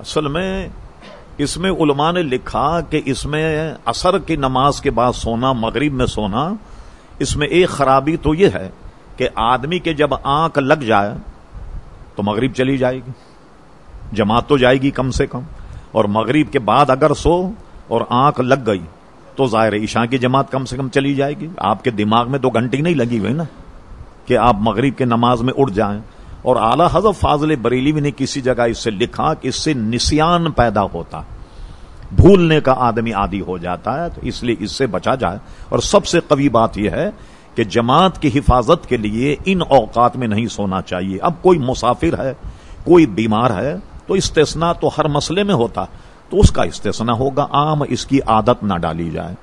اصل میں اس میں علماء نے لکھا کہ اس میں اثر کی نماز کے بعد سونا، مغرب میں سونا، اس میں ایک خرابی تو یہ ہے کہ آدمی کے جب آنکھ لگ جائے تو مغرب چلی جائے گی، جماعت تو جائے گی کم سے کم، اور مغرب کے بعد اگر سو اور آنکھ لگ گئی تو ظاہر عشاء کی جماعت کم سے کم چلی جائے گی۔ آپ کے دماغ میں تو گھنٹی نہیں لگی ہوئی نا کہ آپ مغرب کے نماز میں اٹھ جائیں۔ اور اعلی حضرت فاضل بریلی بھی نے کسی جگہ اس سے لکھا کہ اس سے نسیان پیدا ہوتا بھولنے کا آدمی عادی ہو جاتا ہے، تو اس لیے اس سے بچا جائے۔ اور سب سے قوی بات یہ ہے کہ جماعت کی حفاظت کے لیے ان اوقات میں نہیں سونا چاہیے۔ اب کوئی مسافر ہے، کوئی بیمار ہے، تو استثنا تو ہر مسئلے میں ہوتا۔ تو اس کا استثنا ہوگا، عام اس کی عادت نہ ڈالی جائے۔